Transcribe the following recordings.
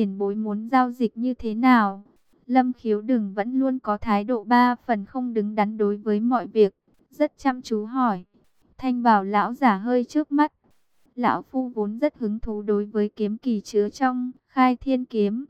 tiền bối muốn giao dịch như thế nào? Lâm khiếu đừng vẫn luôn có thái độ ba phần không đứng đắn đối với mọi việc, rất chăm chú hỏi. Thanh bảo lão giả hơi trước mắt. Lão phu vốn rất hứng thú đối với kiếm kỳ chứa trong khai thiên kiếm.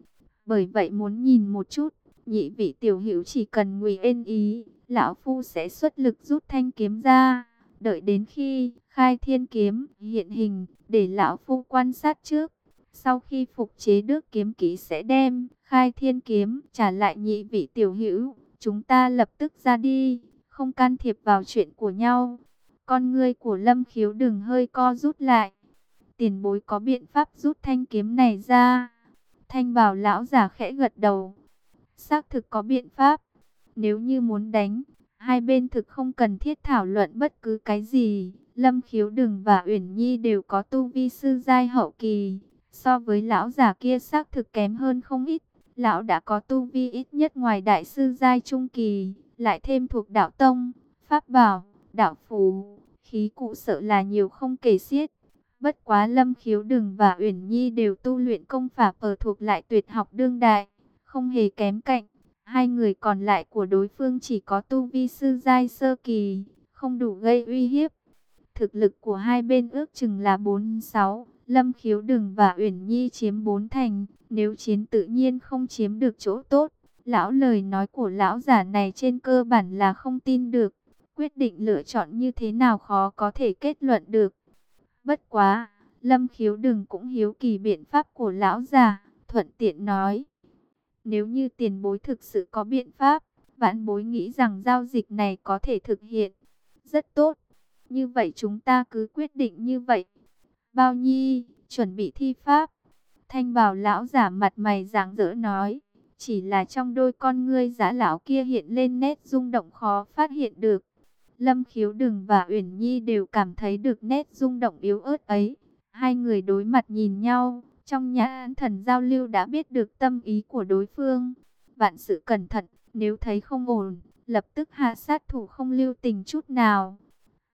Bởi vậy muốn nhìn một chút, nhị vị tiểu hữu chỉ cần ngụy ên ý, lão phu sẽ xuất lực rút thanh kiếm ra. Đợi đến khi khai thiên kiếm hiện hình, để lão phu quan sát trước. Sau khi phục chế đức kiếm kỹ sẽ đem khai thiên kiếm trả lại nhị vị tiểu hữu. Chúng ta lập tức ra đi, không can thiệp vào chuyện của nhau. Con ngươi của lâm khiếu đừng hơi co rút lại. Tiền bối có biện pháp rút thanh kiếm này ra. Thanh bảo lão giả khẽ gật đầu. Xác thực có biện pháp. Nếu như muốn đánh, hai bên thực không cần thiết thảo luận bất cứ cái gì. Lâm khiếu đừng và Uyển Nhi đều có tu vi sư giai hậu kỳ. So với lão già kia xác thực kém hơn không ít. Lão đã có tu vi ít nhất ngoài đại sư giai trung kỳ, lại thêm thuộc đạo tông, pháp bảo, đạo phù, khí cụ sợ là nhiều không kể xiết. Bất quá Lâm Khiếu Đừng và Uyển Nhi đều tu luyện công pháp ở thuộc lại tuyệt học đương đại, không hề kém cạnh. Hai người còn lại của đối phương chỉ có tu vi sư giai sơ kỳ, không đủ gây uy hiếp. Thực lực của hai bên ước chừng là 4-6, Lâm Khiếu Đừng và Uyển Nhi chiếm bốn thành, nếu chiến tự nhiên không chiếm được chỗ tốt. Lão lời nói của lão giả này trên cơ bản là không tin được, quyết định lựa chọn như thế nào khó có thể kết luận được. Bất quá, Lâm Khiếu Đừng cũng hiếu kỳ biện pháp của lão già, thuận tiện nói. Nếu như tiền bối thực sự có biện pháp, vãn bối nghĩ rằng giao dịch này có thể thực hiện. Rất tốt. Như vậy chúng ta cứ quyết định như vậy. Bao nhi, chuẩn bị thi pháp. Thanh bảo lão giả mặt mày dáng dỡ nói. Chỉ là trong đôi con ngươi giả lão kia hiện lên nét rung động khó phát hiện được. Lâm Khiếu Đừng và Uyển Nhi đều cảm thấy được nét rung động yếu ớt ấy. Hai người đối mặt nhìn nhau, trong nhã thần giao lưu đã biết được tâm ý của đối phương. Vạn sự cẩn thận, nếu thấy không ổn, lập tức hạ sát thủ không lưu tình chút nào.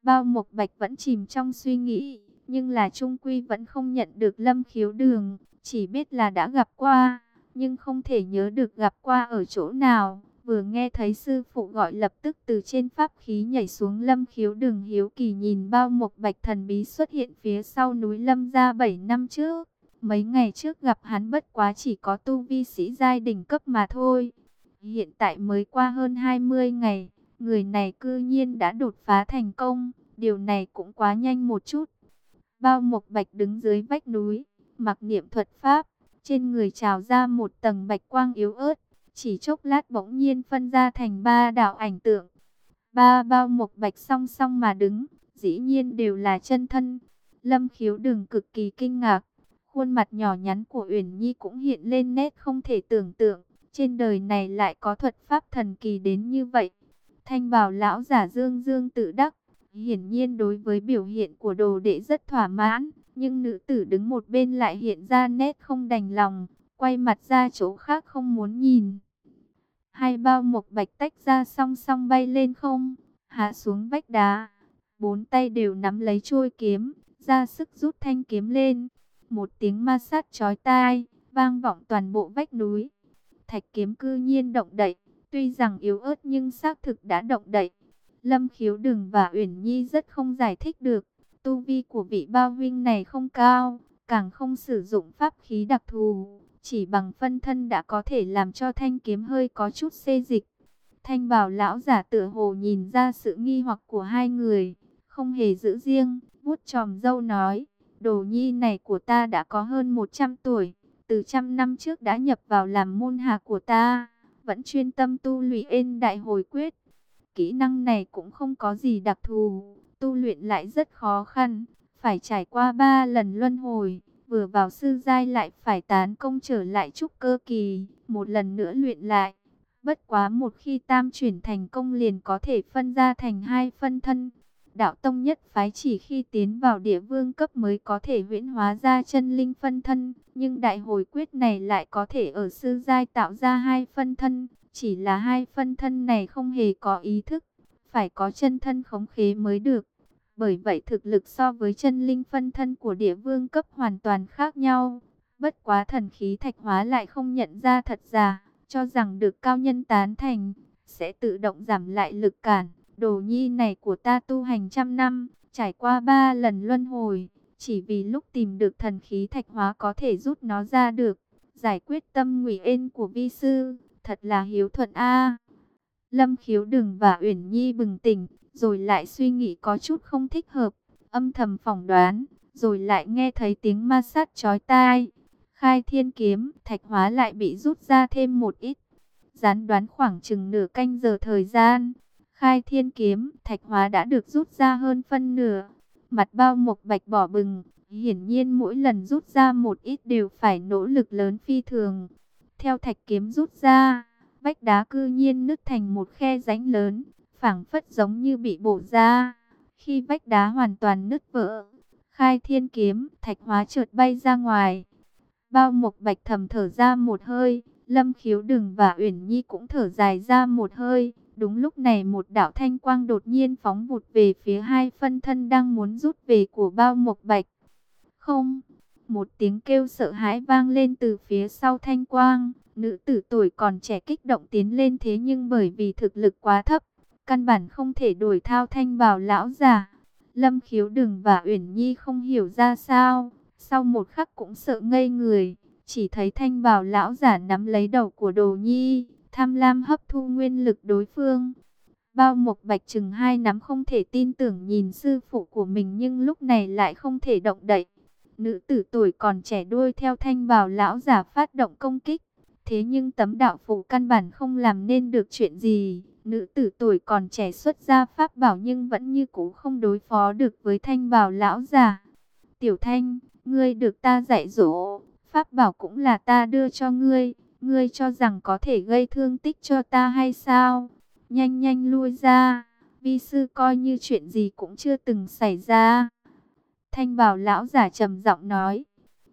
Bao Mộc Bạch vẫn chìm trong suy nghĩ, nhưng là Trung Quy vẫn không nhận được Lâm Khiếu Đường, chỉ biết là đã gặp qua, nhưng không thể nhớ được gặp qua ở chỗ nào. Vừa nghe thấy sư phụ gọi lập tức từ trên pháp khí nhảy xuống lâm khiếu đường hiếu kỳ nhìn bao mộc bạch thần bí xuất hiện phía sau núi lâm ra 7 năm trước. Mấy ngày trước gặp hắn bất quá chỉ có tu vi sĩ giai đỉnh cấp mà thôi. Hiện tại mới qua hơn 20 ngày, người này cư nhiên đã đột phá thành công. Điều này cũng quá nhanh một chút. Bao mộc bạch đứng dưới vách núi, mặc niệm thuật pháp, trên người trào ra một tầng bạch quang yếu ớt chỉ chốc lát bỗng nhiên phân ra thành ba đạo ảnh tượng. Ba bao mộc bạch song song mà đứng, dĩ nhiên đều là chân thân. Lâm khiếu đừng cực kỳ kinh ngạc. Khuôn mặt nhỏ nhắn của Uyển Nhi cũng hiện lên nét không thể tưởng tượng. Trên đời này lại có thuật pháp thần kỳ đến như vậy. Thanh bảo lão giả dương dương tự đắc. Hiển nhiên đối với biểu hiện của đồ đệ rất thỏa mãn. Nhưng nữ tử đứng một bên lại hiện ra nét không đành lòng. Quay mặt ra chỗ khác không muốn nhìn. Hai bao mộc bạch tách ra song song bay lên không, hạ xuống vách đá. Bốn tay đều nắm lấy trôi kiếm, ra sức rút thanh kiếm lên. Một tiếng ma sát chói tai, vang vọng toàn bộ vách núi. Thạch kiếm cư nhiên động đậy, tuy rằng yếu ớt nhưng xác thực đã động đậy. Lâm khiếu đừng và Uyển Nhi rất không giải thích được. Tu vi của vị bao vinh này không cao, càng không sử dụng pháp khí đặc thù. Chỉ bằng phân thân đã có thể làm cho thanh kiếm hơi có chút xê dịch. Thanh bảo lão giả tựa hồ nhìn ra sự nghi hoặc của hai người, không hề giữ riêng, vuốt tròm dâu nói, đồ nhi này của ta đã có hơn 100 tuổi, từ trăm năm trước đã nhập vào làm môn hạ của ta, vẫn chuyên tâm tu luyện ên đại hồi quyết. Kỹ năng này cũng không có gì đặc thù, tu luyện lại rất khó khăn, phải trải qua ba lần luân hồi vừa vào sư giai lại phải tán công trở lại trúc cơ kỳ, một lần nữa luyện lại. Bất quá một khi tam chuyển thành công liền có thể phân ra thành hai phân thân. Đạo tông nhất phái chỉ khi tiến vào địa vương cấp mới có thể huyễn hóa ra chân linh phân thân, nhưng đại hồi quyết này lại có thể ở sư giai tạo ra hai phân thân, chỉ là hai phân thân này không hề có ý thức, phải có chân thân khống khế mới được. Bởi vậy thực lực so với chân linh phân thân của địa vương cấp hoàn toàn khác nhau. Bất quá thần khí thạch hóa lại không nhận ra thật giả, cho rằng được cao nhân tán thành, sẽ tự động giảm lại lực cản. Đồ nhi này của ta tu hành trăm năm, trải qua ba lần luân hồi, chỉ vì lúc tìm được thần khí thạch hóa có thể rút nó ra được, giải quyết tâm ngụy ên của vi sư, thật là hiếu thuận a. Lâm khiếu đừng và Uyển Nhi bừng tỉnh, rồi lại suy nghĩ có chút không thích hợp, âm thầm phỏng đoán, rồi lại nghe thấy tiếng ma sát chói tai. Khai thiên kiếm, thạch hóa lại bị rút ra thêm một ít. Gián đoán khoảng chừng nửa canh giờ thời gian. Khai thiên kiếm, thạch hóa đã được rút ra hơn phân nửa. Mặt bao mộc bạch bỏ bừng, hiển nhiên mỗi lần rút ra một ít đều phải nỗ lực lớn phi thường. Theo thạch kiếm rút ra, vách đá cư nhiên nứt thành một khe rãnh lớn, phảng phất giống như bị bổ ra. Khi vách đá hoàn toàn nứt vỡ, khai thiên kiếm, thạch hóa trượt bay ra ngoài. Bao mục Bạch thầm thở ra một hơi, Lâm Khiếu Đừng và Uyển Nhi cũng thở dài ra một hơi. Đúng lúc này một đạo thanh quang đột nhiên phóng vụt về phía hai phân thân đang muốn rút về của Bao mục Bạch. Không, một tiếng kêu sợ hãi vang lên từ phía sau thanh quang. Nữ tử tuổi còn trẻ kích động tiến lên thế nhưng bởi vì thực lực quá thấp, căn bản không thể đổi thao thanh vào lão già. Lâm Khiếu Đừng và Uyển Nhi không hiểu ra sao, sau một khắc cũng sợ ngây người, chỉ thấy thanh bào lão giả nắm lấy đầu của đồ nhi, tham lam hấp thu nguyên lực đối phương. Bao Mộc Bạch chừng hai nắm không thể tin tưởng nhìn sư phụ của mình nhưng lúc này lại không thể động đậy. Nữ tử tuổi còn trẻ đuôi theo thanh bào lão giả phát động công kích. Thế nhưng tấm đạo phụ căn bản không làm nên được chuyện gì. Nữ tử tuổi còn trẻ xuất ra pháp bảo nhưng vẫn như cũ không đối phó được với thanh bào lão giả. Tiểu thanh, Ngươi được ta dạy dỗ, pháp bảo cũng là ta đưa cho ngươi, ngươi cho rằng có thể gây thương tích cho ta hay sao? Nhanh nhanh lui ra, vi sư coi như chuyện gì cũng chưa từng xảy ra. Thanh bảo lão giả trầm giọng nói.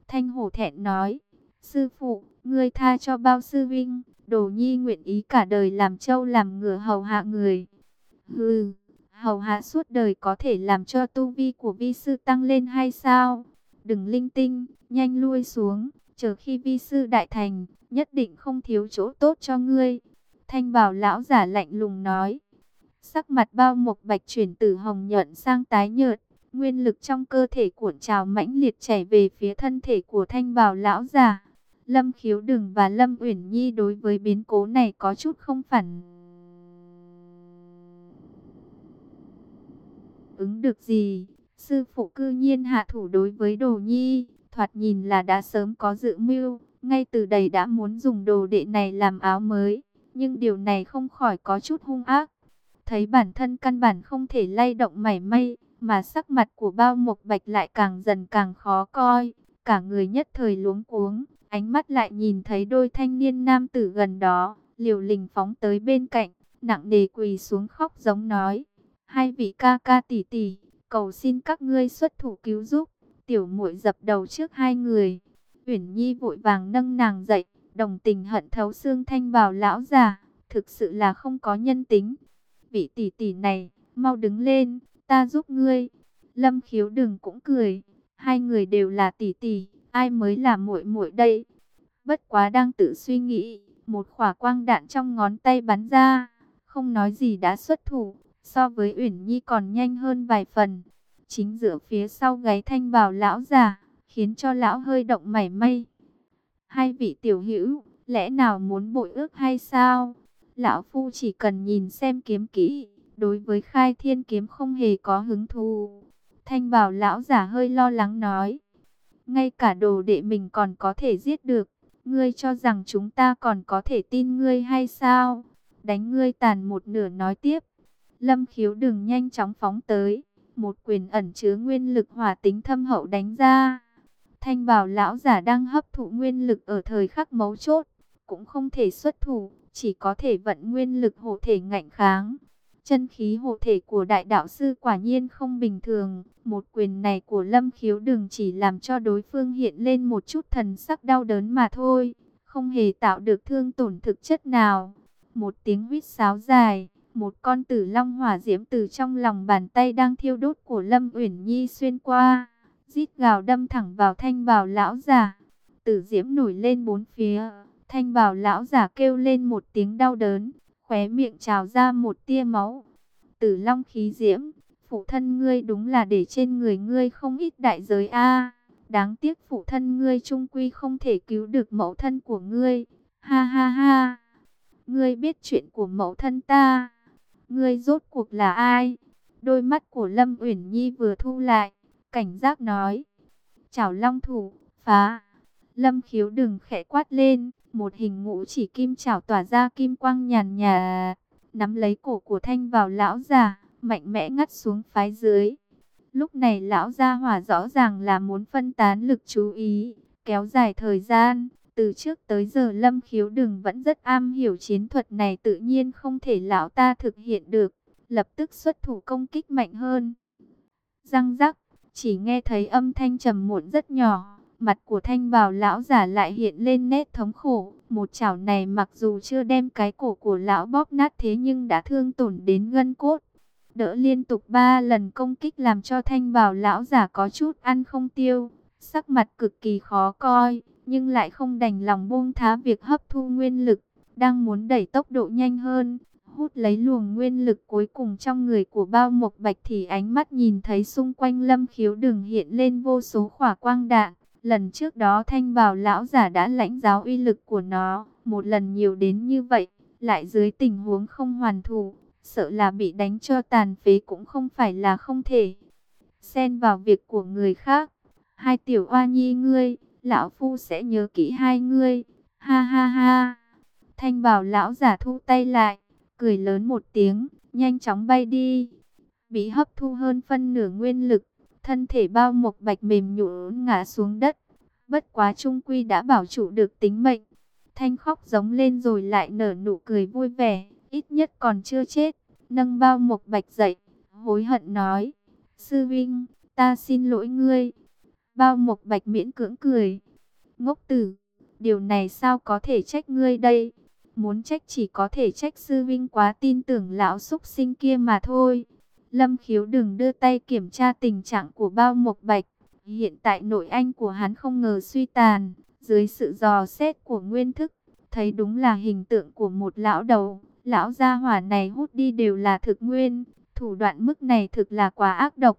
Thanh hổ thẹn nói, sư phụ, ngươi tha cho bao sư vinh, đồ nhi nguyện ý cả đời làm trâu làm ngựa hầu hạ người. Hừ, hầu hạ suốt đời có thể làm cho tu vi của vi sư tăng lên hay sao? đừng linh tinh, nhanh lui xuống, chờ khi vi sư đại thành, nhất định không thiếu chỗ tốt cho ngươi. Thanh bảo lão giả lạnh lùng nói, sắc mặt bao mộc bạch chuyển từ hồng nhuận sang tái nhợt, nguyên lực trong cơ thể cuộn trào mãnh liệt chảy về phía thân thể của thanh bảo lão già Lâm khiếu đừng và Lâm Uyển Nhi đối với biến cố này có chút không phản ứng được gì. Sư phụ cư nhiên hạ thủ đối với đồ nhi, thoạt nhìn là đã sớm có dự mưu, ngay từ đầy đã muốn dùng đồ đệ này làm áo mới. Nhưng điều này không khỏi có chút hung ác. Thấy bản thân căn bản không thể lay động mảy may, mà sắc mặt của bao mộc bạch lại càng dần càng khó coi. Cả người nhất thời luống cuống, ánh mắt lại nhìn thấy đôi thanh niên nam tử gần đó, liều lình phóng tới bên cạnh, nặng nề quỳ xuống khóc giống nói. Hai vị ca ca tỷ tỷ, cầu xin các ngươi xuất thủ cứu giúp. Tiểu muội dập đầu trước hai người. Uyển Nhi vội vàng nâng nàng dậy, đồng tình hận thấu xương thanh bào lão già, thực sự là không có nhân tính. Vị tỷ tỷ này, mau đứng lên, ta giúp ngươi. Lâm Khiếu đừng cũng cười, hai người đều là tỷ tỷ, ai mới là muội muội đây? Bất quá đang tự suy nghĩ, một khỏa quang đạn trong ngón tay bắn ra, không nói gì đã xuất thủ, so với Uyển Nhi còn nhanh hơn vài phần. Chính giữa phía sau gáy thanh bào lão già, khiến cho lão hơi động mảy may. Hai vị tiểu hữu, lẽ nào muốn bội ước hay sao? Lão Phu chỉ cần nhìn xem kiếm kỹ, đối với khai thiên kiếm không hề có hứng thú. Thanh bảo lão giả hơi lo lắng nói. Ngay cả đồ đệ mình còn có thể giết được. Ngươi cho rằng chúng ta còn có thể tin ngươi hay sao? Đánh ngươi tàn một nửa nói tiếp. Lâm khiếu đừng nhanh chóng phóng tới. Một quyền ẩn chứa nguyên lực hỏa tính thâm hậu đánh ra. Thanh bảo lão giả đang hấp thụ nguyên lực ở thời khắc mấu chốt. Cũng không thể xuất thủ, chỉ có thể vận nguyên lực hộ thể ngạnh kháng. Chân khí hộ thể của đại đạo sư quả nhiên không bình thường. Một quyền này của lâm khiếu đừng chỉ làm cho đối phương hiện lên một chút thần sắc đau đớn mà thôi. Không hề tạo được thương tổn thực chất nào. Một tiếng huýt sáo dài một con tử long hỏa diễm từ trong lòng bàn tay đang thiêu đốt của Lâm Uyển Nhi xuyên qua, rít gào đâm thẳng vào thanh bào lão già. tử diễm nổi lên bốn phía. Thanh bảo lão giả kêu lên một tiếng đau đớn, khóe miệng trào ra một tia máu. Tử long khí diễm, phụ thân ngươi đúng là để trên người ngươi không ít đại giới a. đáng tiếc phụ thân ngươi trung quy không thể cứu được mẫu thân của ngươi. Ha ha ha. Ngươi biết chuyện của mẫu thân ta. Ngươi rốt cuộc là ai? Đôi mắt của Lâm Uyển Nhi vừa thu lại, cảnh giác nói: "Chảo Long thủ, phá!" Lâm Khiếu đừng khẽ quát lên, một hình ngũ chỉ kim chảo tỏa ra kim quang nhàn nhà, nắm lấy cổ của Thanh vào lão già, mạnh mẽ ngắt xuống phái dưới. Lúc này lão gia hỏa rõ ràng là muốn phân tán lực chú ý, kéo dài thời gian. Từ trước tới giờ Lâm Khiếu Đừng vẫn rất am hiểu chiến thuật này tự nhiên không thể lão ta thực hiện được, lập tức xuất thủ công kích mạnh hơn. Răng rắc, chỉ nghe thấy âm thanh trầm muộn rất nhỏ, Mặt của thanh bào lão giả lại hiện lên nét thống khổ. Một chảo này mặc dù chưa đem cái cổ của lão bóp nát thế nhưng đã thương tổn đến gân cốt. Đỡ liên tục ba lần công kích làm cho thanh bào lão giả có chút ăn không tiêu. Sắc mặt cực kỳ khó coi, nhưng lại không đành lòng buông thá việc hấp thu nguyên lực. Đang muốn đẩy tốc độ nhanh hơn, hút lấy luồng nguyên lực cuối cùng trong người của bao mộc bạch thì ánh mắt nhìn thấy xung quanh lâm khiếu đường hiện lên vô số khỏa quang đạn. Lần trước đó thanh bảo lão giả đã lãnh giáo uy lực của nó, một lần nhiều đến như vậy, lại dưới tình huống không hoàn thủ, sợ là bị đánh cho tàn phế cũng không phải là không thể. Xen vào việc của người khác, hai tiểu oa nhi ngươi, lão phu sẽ nhớ kỹ hai ngươi, ha ha ha. Thanh bảo lão giả thu tay lại, cười lớn một tiếng, nhanh chóng bay đi. Bị hấp thu hơn phân nửa nguyên lực, thân thể bao mộc bạch mềm nhũn ngã xuống đất. Bất quá trung quy đã bảo trụ được tính mệnh. Thanh khóc giống lên rồi lại nở nụ cười vui vẻ, ít nhất còn chưa chết. Nâng bao mộc bạch dậy, hối hận nói, sư vinh, ta xin lỗi ngươi. Bao mộc bạch miễn cưỡng cười, ngốc tử, điều này sao có thể trách ngươi đây? Muốn trách chỉ có thể trách sư vinh quá tin tưởng lão xúc sinh kia mà thôi. Lâm khiếu đừng đưa tay kiểm tra tình trạng của bao mộc bạch. Hiện tại nội anh của hắn không ngờ suy tàn. Dưới sự dò xét của nguyên thức, thấy đúng là hình tượng của một lão đầu. Lão gia hỏa này hút đi đều là thực nguyên. Thủ đoạn mức này thực là quá ác độc.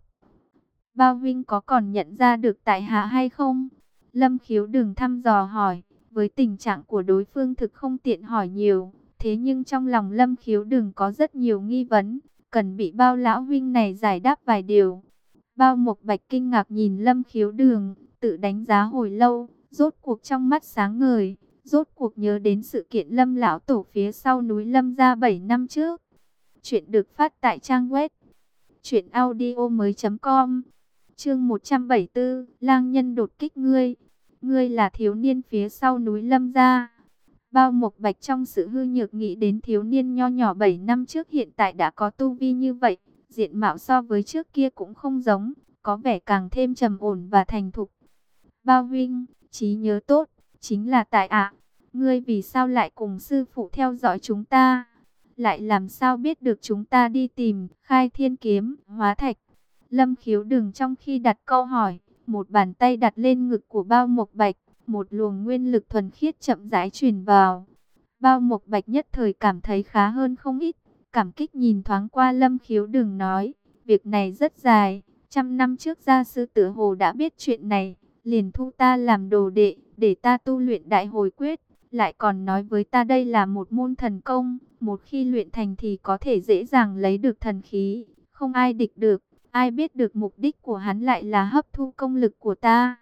Bao Vinh có còn nhận ra được tại hạ hay không? Lâm khiếu đừng thăm dò hỏi. Với tình trạng của đối phương thực không tiện hỏi nhiều. Thế nhưng trong lòng Lâm khiếu đừng có rất nhiều nghi vấn cần bị bao lão huynh này giải đáp vài điều. Bao Mộc Bạch kinh ngạc nhìn Lâm Khiếu Đường, tự đánh giá hồi lâu, rốt cuộc trong mắt sáng ngời, rốt cuộc nhớ đến sự kiện Lâm lão tổ phía sau núi Lâm ra 7 năm trước. Chuyện được phát tại trang web truyệnaudiomoi.com. Chương 174, Lang nhân đột kích ngươi. Ngươi là thiếu niên phía sau núi Lâm gia. Bao Mộc Bạch trong sự hư nhược nghĩ đến thiếu niên nho nhỏ 7 năm trước hiện tại đã có tu vi như vậy, diện mạo so với trước kia cũng không giống, có vẻ càng thêm trầm ổn và thành thục. Bao Vinh, trí nhớ tốt, chính là tại ạ. ngươi vì sao lại cùng sư phụ theo dõi chúng ta? Lại làm sao biết được chúng ta đi tìm khai thiên kiếm, hóa thạch? Lâm khiếu đừng trong khi đặt câu hỏi, một bàn tay đặt lên ngực của bao mộc bạch, một luồng nguyên lực thuần khiết chậm rãi truyền vào. Bao Mộc Bạch nhất thời cảm thấy khá hơn không ít, cảm kích nhìn thoáng qua Lâm Khiếu đừng nói, việc này rất dài, trăm năm trước gia sư tử hồ đã biết chuyện này, liền thu ta làm đồ đệ, để ta tu luyện đại hồi quyết, lại còn nói với ta đây là một môn thần công, một khi luyện thành thì có thể dễ dàng lấy được thần khí, không ai địch được, ai biết được mục đích của hắn lại là hấp thu công lực của ta.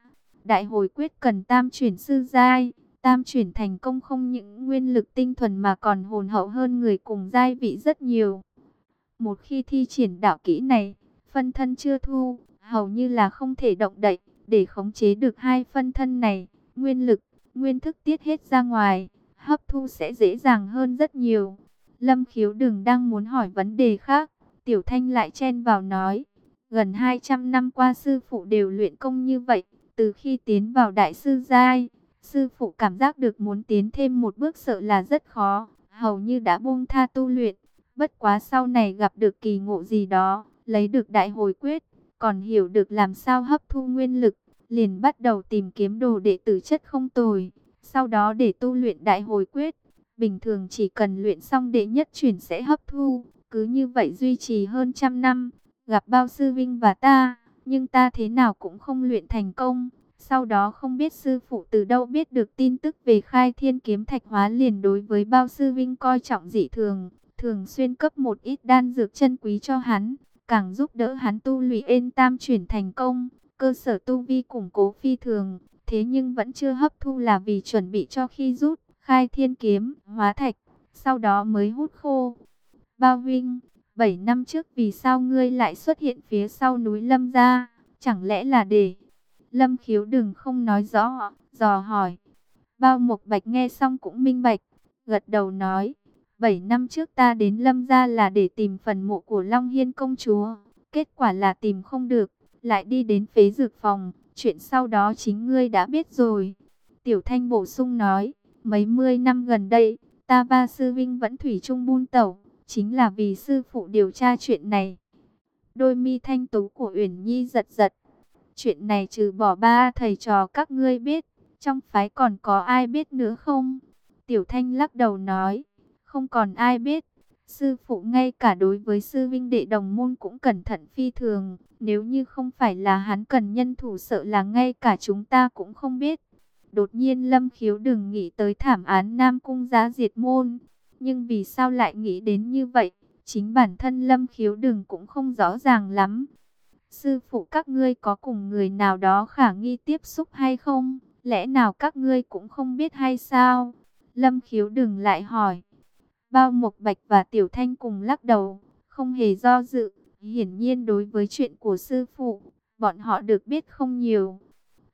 Đại hồi quyết cần tam chuyển sư giai, tam chuyển thành công không những nguyên lực tinh thuần mà còn hồn hậu hơn người cùng giai vị rất nhiều. Một khi thi triển đạo kỹ này, phân thân chưa thu, hầu như là không thể động đậy, để khống chế được hai phân thân này, nguyên lực, nguyên thức tiết hết ra ngoài, hấp thu sẽ dễ dàng hơn rất nhiều. Lâm khiếu đừng đang muốn hỏi vấn đề khác, Tiểu Thanh lại chen vào nói, gần 200 năm qua sư phụ đều luyện công như vậy, từ khi tiến vào đại sư giai, sư phụ cảm giác được muốn tiến thêm một bước sợ là rất khó, hầu như đã buông tha tu luyện. Bất quá sau này gặp được kỳ ngộ gì đó, lấy được đại hồi quyết, còn hiểu được làm sao hấp thu nguyên lực, liền bắt đầu tìm kiếm đồ đệ tử chất không tồi, sau đó để tu luyện đại hồi quyết. Bình thường chỉ cần luyện xong đệ nhất chuyển sẽ hấp thu, cứ như vậy duy trì hơn trăm năm, gặp bao sư vinh và ta, nhưng ta thế nào cũng không luyện thành công. Sau đó không biết sư phụ từ đâu biết được tin tức về khai thiên kiếm thạch hóa liền đối với bao sư vinh coi trọng dị thường, thường xuyên cấp một ít đan dược chân quý cho hắn, càng giúp đỡ hắn tu luyện ên tam chuyển thành công, cơ sở tu vi củng cố phi thường, thế nhưng vẫn chưa hấp thu là vì chuẩn bị cho khi rút, khai thiên kiếm, hóa thạch, sau đó mới hút khô. Bao Vinh, 7 năm trước vì sao ngươi lại xuất hiện phía sau núi Lâm gia, chẳng lẽ là để... Lâm khiếu đừng không nói rõ, dò hỏi. Bao mục Bạch nghe xong cũng minh bạch, gật đầu nói. 7 năm trước ta đến Lâm gia là để tìm phần mộ của Long Hiên công chúa. Kết quả là tìm không được, lại đi đến phế dược phòng. Chuyện sau đó chính ngươi đã biết rồi. Tiểu Thanh bổ sung nói, mấy mươi năm gần đây, ta ba sư vinh vẫn thủy chung buôn tẩu. Chính là vì sư phụ điều tra chuyện này. Đôi mi thanh tú của Uyển Nhi giật giật. Chuyện này trừ bỏ ba thầy trò các ngươi biết, trong phái còn có ai biết nữa không? Tiểu Thanh lắc đầu nói, không còn ai biết. Sư phụ ngay cả đối với sư vinh đệ đồng môn cũng cẩn thận phi thường. Nếu như không phải là hắn cần nhân thủ sợ là ngay cả chúng ta cũng không biết. Đột nhiên Lâm Khiếu đừng nghĩ tới thảm án Nam Cung giá diệt môn. Nhưng vì sao lại nghĩ đến như vậy? Chính bản thân Lâm Khiếu đừng cũng không rõ ràng lắm. Sư phụ các ngươi có cùng người nào đó khả nghi tiếp xúc hay không? Lẽ nào các ngươi cũng không biết hay sao? Lâm Khiếu đừng lại hỏi. Bao Mộc Bạch và Tiểu Thanh cùng lắc đầu, không hề do dự. Hiển nhiên đối với chuyện của sư phụ, bọn họ được biết không nhiều.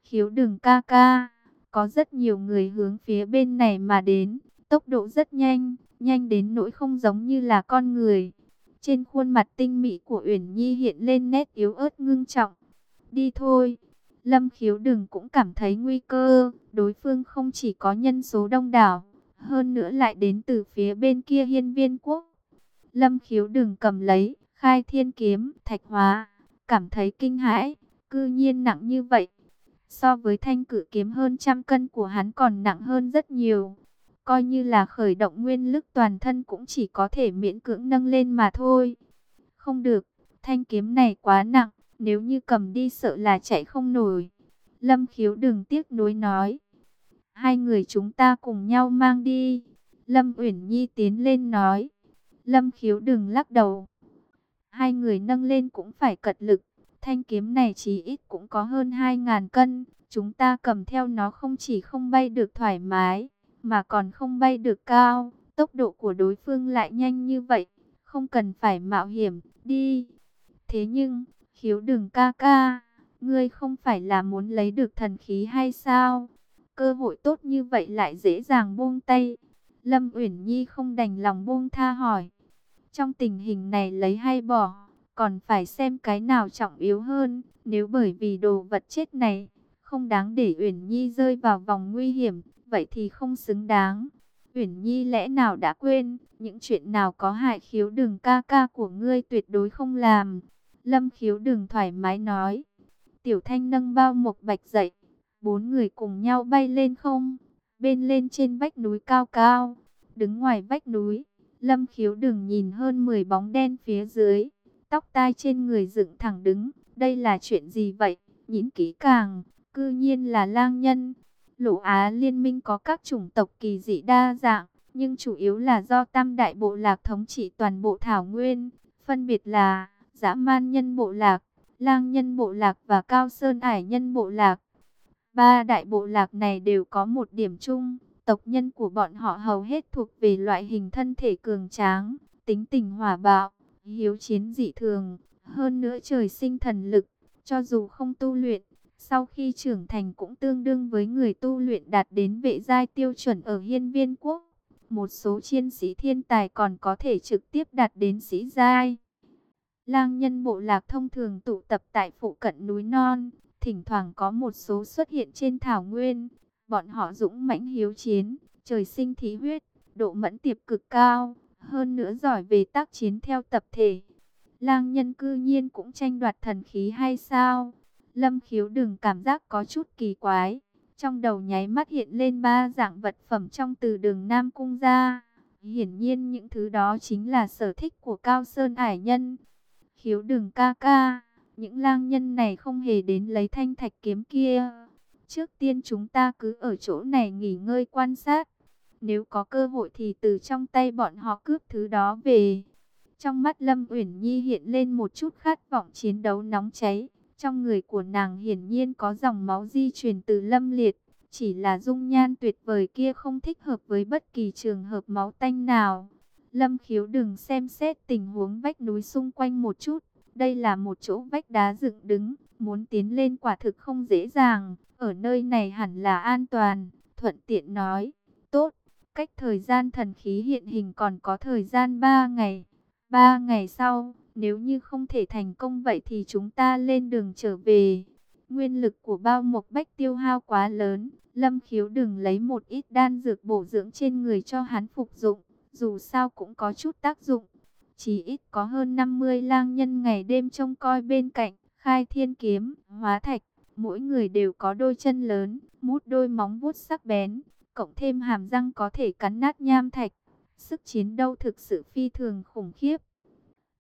Khiếu đừng ca ca, có rất nhiều người hướng phía bên này mà đến, tốc độ rất nhanh, nhanh đến nỗi không giống như là con người. Trên khuôn mặt tinh mỹ của Uyển Nhi hiện lên nét yếu ớt ngưng trọng. Đi thôi. Lâm khiếu đừng cũng cảm thấy nguy cơ, đối phương không chỉ có nhân số đông đảo, hơn nữa lại đến từ phía bên kia hiên viên quốc. Lâm khiếu đừng cầm lấy, khai thiên kiếm, thạch hóa, cảm thấy kinh hãi, cư nhiên nặng như vậy. So với thanh cử kiếm hơn trăm cân của hắn còn nặng hơn rất nhiều. Coi như là khởi động nguyên lực toàn thân cũng chỉ có thể miễn cưỡng nâng lên mà thôi. Không được, thanh kiếm này quá nặng, nếu như cầm đi sợ là chạy không nổi. Lâm khiếu đừng tiếc nuối nói. Hai người chúng ta cùng nhau mang đi. Lâm Uyển Nhi tiến lên nói. Lâm khiếu đừng lắc đầu. Hai người nâng lên cũng phải cật lực. Thanh kiếm này chỉ ít cũng có hơn 2.000 cân. Chúng ta cầm theo nó không chỉ không bay được thoải mái, mà còn không bay được cao. Tốc độ của đối phương lại nhanh như vậy, không cần phải mạo hiểm, đi. Thế nhưng, khiếu đừng ca ca, ngươi không phải là muốn lấy được thần khí hay sao? Cơ hội tốt như vậy lại dễ dàng buông tay. Lâm Uyển Nhi không đành lòng buông tha hỏi. Trong tình hình này lấy hay bỏ, còn phải xem cái nào trọng yếu hơn. Nếu bởi vì đồ vật chết này, không đáng để Uyển Nhi rơi vào vòng nguy hiểm, vậy thì không xứng đáng. Uyển Nhi lẽ nào đã quên, những chuyện nào có hại khiếu đừng ca ca của ngươi tuyệt đối không làm. Lâm khiếu đừng thoải mái nói. Tiểu thanh nâng bao mộc bạch dậy, bốn người cùng nhau bay lên không, bên lên trên vách núi cao cao, đứng ngoài vách núi. Lâm khiếu đừng nhìn hơn 10 bóng đen phía dưới, tóc tai trên người dựng thẳng đứng, đây là chuyện gì vậy, nhĩn kỹ càng, cư nhiên là lang nhân. Lỗ Á liên minh có các chủng tộc kỳ dị đa dạng, nhưng chủ yếu là do tam đại bộ lạc thống trị toàn bộ thảo nguyên, phân biệt là dã man nhân bộ lạc, lang nhân bộ lạc và cao sơn ải nhân bộ lạc. Ba đại bộ lạc này đều có một điểm chung, tộc nhân của bọn họ hầu hết thuộc về loại hình thân thể cường tráng, tính tình hỏa bạo, hiếu chiến dị thường, hơn nữa trời sinh thần lực, cho dù không tu luyện, sau khi trưởng thành cũng tương đương với người tu luyện đạt đến vệ giai tiêu chuẩn ở hiên viên quốc. Một số chiến sĩ thiên tài còn có thể trực tiếp đạt đến sĩ giai. Lang nhân bộ lạc thông thường tụ tập tại phụ cận núi non, thỉnh thoảng có một số xuất hiện trên thảo nguyên. Bọn họ dũng mãnh hiếu chiến, trời sinh thí huyết, độ mẫn tiệp cực cao, hơn nữa giỏi về tác chiến theo tập thể. Lang nhân cư nhiên cũng tranh đoạt thần khí hay sao? Lâm khiếu đừng cảm giác có chút kỳ quái. Trong đầu nháy mắt hiện lên ba dạng vật phẩm trong từ đường Nam Cung ra. Hiển nhiên những thứ đó chính là sở thích của Cao Sơn Ải Nhân. Khiếu đừng ca ca, những lang nhân này không hề đến lấy thanh thạch kiếm kia. Trước tiên chúng ta cứ ở chỗ này nghỉ ngơi quan sát. Nếu có cơ hội thì từ trong tay bọn họ cướp thứ đó về. Trong mắt Lâm Uyển Nhi hiện lên một chút khát vọng chiến đấu nóng cháy. Trong người của nàng hiển nhiên có dòng máu di truyền từ Lâm Liệt. Chỉ là dung nhan tuyệt vời kia không thích hợp với bất kỳ trường hợp máu tanh nào. Lâm khiếu đừng xem xét tình huống vách núi xung quanh một chút. Đây là một chỗ vách đá dựng đứng. Muốn tiến lên quả thực không dễ dàng. Ở nơi này hẳn là an toàn. Thuận tiện nói. Tốt. Cách thời gian thần khí hiện hình còn có thời gian 3 ngày. 3 ngày sau, nếu như không thể thành công vậy thì chúng ta lên đường trở về. Nguyên lực của bao mộc bách tiêu hao quá lớn. Lâm khiếu đừng lấy một ít đan dược bổ dưỡng trên người cho hắn phục dụng. Dù sao cũng có chút tác dụng. Chỉ ít có hơn 50 lang nhân ngày đêm trông coi bên cạnh. Khai thiên kiếm, hóa thạch. Mỗi người đều có đôi chân lớn, mút đôi móng vuốt sắc bén. Cộng thêm hàm răng có thể cắn nát nham thạch. Sức chiến đấu thực sự phi thường khủng khiếp.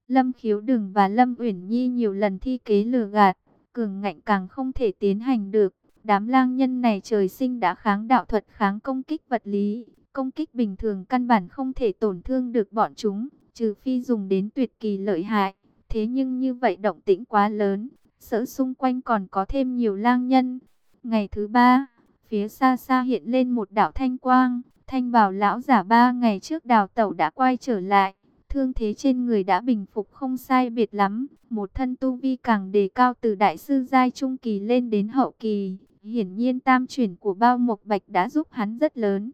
Lâm Khiếu Đừng và Lâm Uyển Nhi nhiều lần thi kế lừa gạt, cường ngạnh càng không thể tiến hành được. Đám lang nhân này trời sinh đã kháng đạo thuật kháng công kích vật lý, công kích bình thường căn bản không thể tổn thương được bọn chúng, trừ phi dùng đến tuyệt kỳ lợi hại. Thế nhưng như vậy động tĩnh quá lớn, sợ xung quanh còn có thêm nhiều lang nhân. Ngày thứ ba, phía xa xa hiện lên một đảo thanh quang, thanh bảo lão giả ba ngày trước đào tẩu đã quay trở lại. Thương thế trên người đã bình phục không sai biệt lắm, một thân tu vi càng đề cao từ đại sư giai trung kỳ lên đến hậu kỳ. Hiển nhiên tam chuyển của bao mộc bạch đã giúp hắn rất lớn.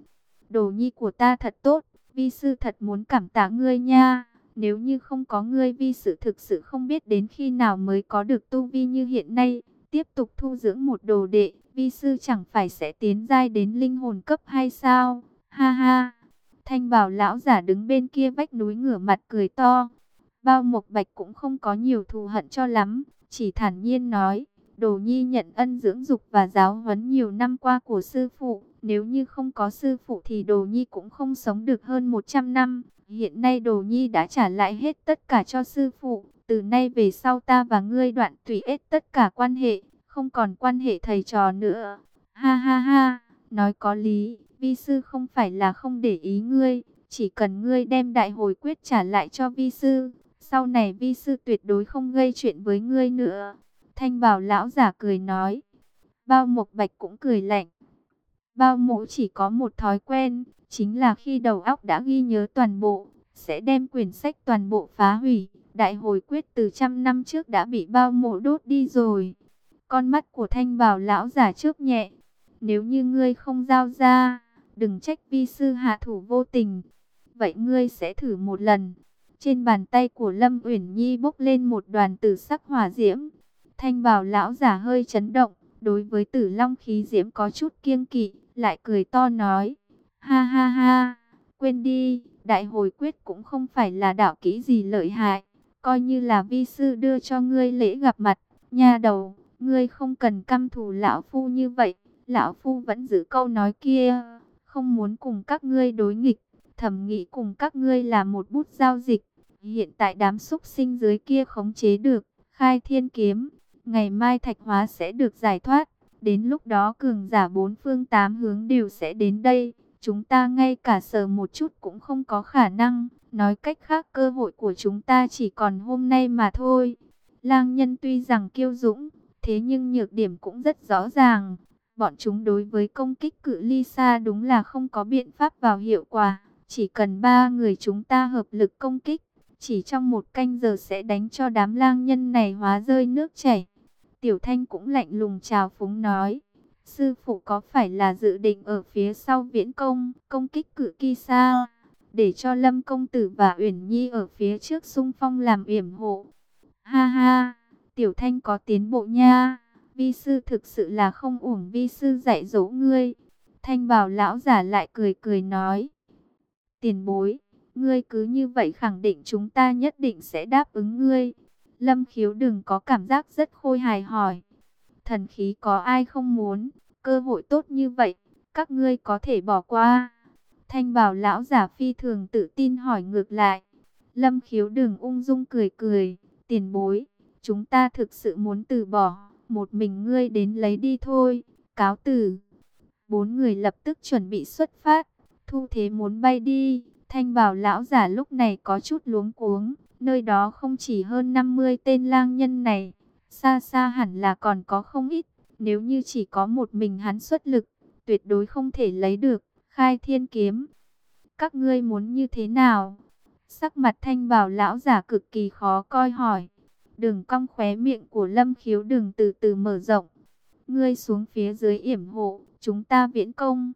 Đồ nhi của ta thật tốt, vi sư thật muốn cảm tạ ngươi nha. Nếu như không có ngươi vi sự thực sự không biết đến khi nào mới có được tu vi như hiện nay. Tiếp tục thu dưỡng một đồ đệ, vi sư chẳng phải sẽ tiến giai đến linh hồn cấp hay sao? Ha ha! Thanh bảo lão giả đứng bên kia vách núi ngửa mặt cười to. Bao Mộc Bạch cũng không có nhiều thù hận cho lắm, chỉ thản nhiên nói, Đồ Nhi nhận ân dưỡng dục và giáo huấn nhiều năm qua của sư phụ, nếu như không có sư phụ thì Đồ Nhi cũng không sống được hơn 100 năm. Hiện nay Đồ Nhi đã trả lại hết tất cả cho sư phụ, từ nay về sau ta và ngươi đoạn tùy hết tất cả quan hệ, không còn quan hệ thầy trò nữa. Ha ha ha, nói có lý, vi sư không phải là không để ý ngươi, chỉ cần ngươi đem đại hồi quyết trả lại cho vi sư, sau này vi sư tuyệt đối không gây chuyện với ngươi nữa. Thanh bảo lão giả cười nói, bao mộc bạch cũng cười lạnh. Bao mộ chỉ có một thói quen, chính là khi đầu óc đã ghi nhớ toàn bộ, sẽ đem quyển sách toàn bộ phá hủy. Đại hồi quyết từ trăm năm trước đã bị bao mộ đốt đi rồi. Con mắt của thanh bảo lão giả chớp nhẹ. Nếu như ngươi không giao ra, đừng trách vi sư hạ thủ vô tình. Vậy ngươi sẽ thử một lần. Trên bàn tay của Lâm Uyển Nhi bốc lên một đoàn tử sắc hỏa diễm. Thanh bảo lão giả hơi chấn động, đối với tử long khí diễm có chút kiêng kỵ, lại cười to nói. Ha ha ha, quên đi, đại hồi quyết cũng không phải là đạo kỹ gì lợi hại. Coi như là vi sư đưa cho ngươi lễ gặp mặt, nha đầu, ngươi không cần căm thù lão phu như vậy. Lão phu vẫn giữ câu nói kia, không muốn cùng các ngươi đối nghịch, thầm nghĩ cùng các ngươi là một bút giao dịch. Hiện tại đám súc sinh dưới kia khống chế được, khai thiên kiếm, ngày mai thạch hóa sẽ được giải thoát. Đến lúc đó cường giả bốn phương tám hướng đều sẽ đến đây. Chúng ta ngay cả sờ một chút cũng không có khả năng. Nói cách khác cơ hội của chúng ta chỉ còn hôm nay mà thôi. Lang nhân tuy rằng kiêu dũng, thế nhưng nhược điểm cũng rất rõ ràng. Bọn chúng đối với công kích cự ly xa đúng là không có biện pháp vào hiệu quả. Chỉ cần ba người chúng ta hợp lực công kích, chỉ trong một canh giờ sẽ đánh cho đám lang nhân này hóa rơi nước chảy. Tiểu Thanh cũng lạnh lùng chào phúng nói. Sư phụ có phải là dự định ở phía sau viễn công, công kích cự kỳ xa Để cho Lâm Công Tử và Uyển Nhi ở phía trước sung phong làm yểm hộ. Ha ha, Tiểu Thanh có tiến bộ nha. Vi sư thực sự là không uổng vi sư dạy dỗ ngươi. Thanh bảo lão giả lại cười cười nói. Tiền bối, ngươi cứ như vậy khẳng định chúng ta nhất định sẽ đáp ứng ngươi. Lâm khiếu đừng có cảm giác rất khôi hài hỏi. Thần khí có ai không muốn, cơ hội tốt như vậy, các ngươi có thể bỏ qua. Thanh bảo lão giả phi thường tự tin hỏi ngược lại. Lâm khiếu đừng ung dung cười cười, tiền bối, chúng ta thực sự muốn từ bỏ, một mình ngươi đến lấy đi thôi, cáo tử. Bốn người lập tức chuẩn bị xuất phát, thu thế muốn bay đi, thanh bảo lão giả lúc này có chút luống cuống, nơi đó không chỉ hơn 50 tên lang nhân này, xa xa hẳn là còn có không ít, nếu như chỉ có một mình hắn xuất lực, tuyệt đối không thể lấy được, khai thiên kiếm. Các ngươi muốn như thế nào? Sắc mặt thanh bảo lão giả cực kỳ khó coi hỏi. Đường cong khóe miệng của lâm khiếu đường từ từ mở rộng. Ngươi xuống phía dưới yểm hộ, chúng ta viễn công.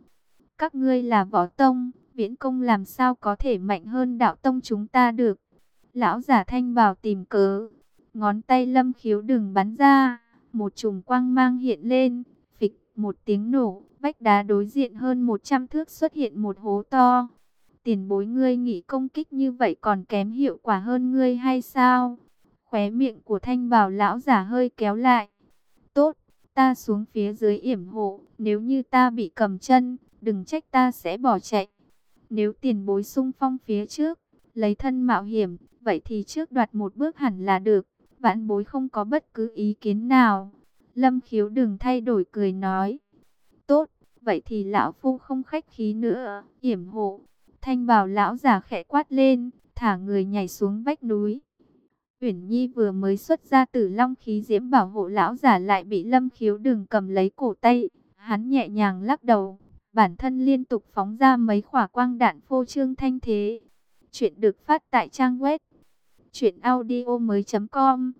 Các ngươi là võ tông, viễn công làm sao có thể mạnh hơn đạo tông chúng ta được. Lão giả thanh bảo tìm cớ. Ngón tay lâm khiếu đường bắn ra, một chùm quang mang hiện lên, phịch một tiếng nổ, vách đá đối diện hơn 100 thước xuất hiện một hố to. Tiền bối ngươi nghĩ công kích như vậy còn kém hiệu quả hơn ngươi hay sao? Khóe miệng của thanh bảo lão giả hơi kéo lại. Tốt, ta xuống phía dưới yểm hộ, nếu như ta bị cầm chân, đừng trách ta sẽ bỏ chạy. Nếu tiền bối sung phong phía trước, lấy thân mạo hiểm, vậy thì trước đoạt một bước hẳn là được. Vãn bối không có bất cứ ý kiến nào. Lâm khiếu đừng thay đổi cười nói. Tốt, vậy thì lão phu không khách khí nữa, yểm hộ. Thanh bảo lão giả khẽ quát lên, thả người nhảy xuống vách núi. Uyển Nhi vừa mới xuất ra từ long khí diễm bảo hộ lão giả lại bị lâm khiếu đừng cầm lấy cổ tay. Hắn nhẹ nhàng lắc đầu, bản thân liên tục phóng ra mấy khỏa quang đạn phô trương thanh thế. Chuyện được phát tại trang web audio mới com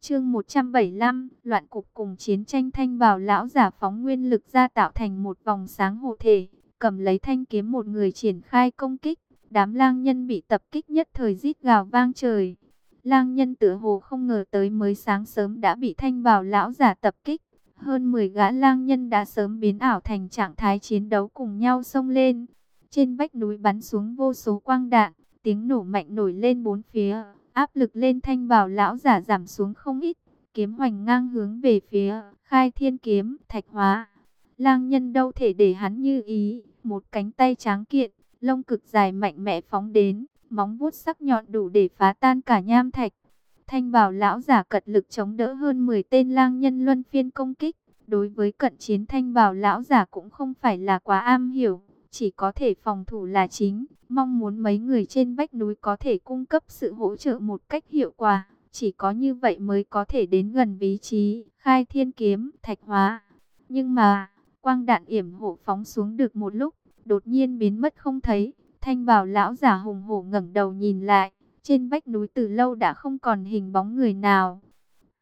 Chương 175, loạn cục cùng chiến tranh thanh bảo lão giả phóng nguyên lực ra tạo thành một vòng sáng hộ thể, cầm lấy thanh kiếm một người triển khai công kích, đám lang nhân bị tập kích nhất thời rít gào vang trời. Lang nhân tựa hồ không ngờ tới mới sáng sớm đã bị thanh bảo lão giả tập kích. Hơn 10 gã lang nhân đã sớm biến ảo thành trạng thái chiến đấu cùng nhau xông lên. Trên vách núi bắn xuống vô số quang đạn, tiếng nổ mạnh nổi lên bốn phía, áp lực lên thanh bảo lão giả giảm xuống không ít. Kiếm hoành ngang hướng về phía khai thiên kiếm, thạch hóa. Lang nhân đâu thể để hắn như ý, một cánh tay tráng kiện, lông cực dài mạnh mẽ phóng đến, móng vuốt sắc nhọn đủ để phá tan cả nham thạch. Thanh bảo lão giả cật lực chống đỡ hơn 10 tên lang nhân luân phiên công kích. Đối với cận chiến thanh bảo lão giả cũng không phải là quá am hiểu, chỉ có thể phòng thủ là chính. Mong muốn mấy người trên vách núi có thể cung cấp sự hỗ trợ một cách hiệu quả. Chỉ có như vậy mới có thể đến gần vị trí, khai thiên kiếm, thạch hóa. Nhưng mà, quang đạn yểm hộ phóng xuống được một lúc, đột nhiên biến mất không thấy. Thanh bảo lão giả hùng hổ ngẩng đầu nhìn lại, trên vách núi từ lâu đã không còn hình bóng người nào.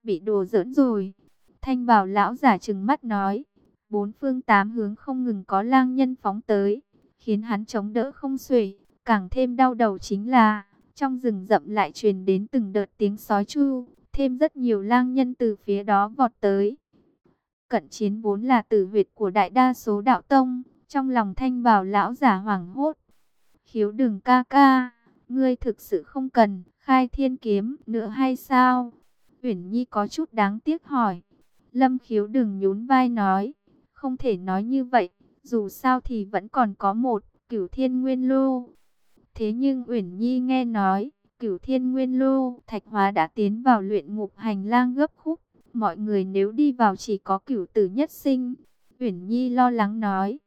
Bị đồ giỡn rồi. Thanh bảo lão giả trừng mắt nói, bốn phương tám hướng không ngừng có lang nhân phóng tới, khiến hắn chống đỡ không xuể. Càng thêm đau đầu chính là, trong rừng rậm lại truyền đến từng đợt tiếng sói chu, thêm rất nhiều lang nhân từ phía đó vọt tới. Cận chiến vốn là tử huyệt của đại đa số đạo tông, trong lòng thanh bảo lão giả hoảng hốt, Khiếu đừng ca ca, ngươi thực sự không cần khai thiên kiếm nữa hay sao? Uyển Nhi có chút đáng tiếc hỏi. Lâm khiếu đừng nhún vai nói, không thể nói như vậy, dù sao thì vẫn còn có một cửu thiên nguyên lưu. Thế nhưng Uyển Nhi nghe nói, cửu thiên nguyên lưu, thạch hóa đã tiến vào luyện ngục hành lang gấp khúc. Mọi người nếu đi vào chỉ có cửu tử nhất sinh. Uyển Nhi lo lắng nói,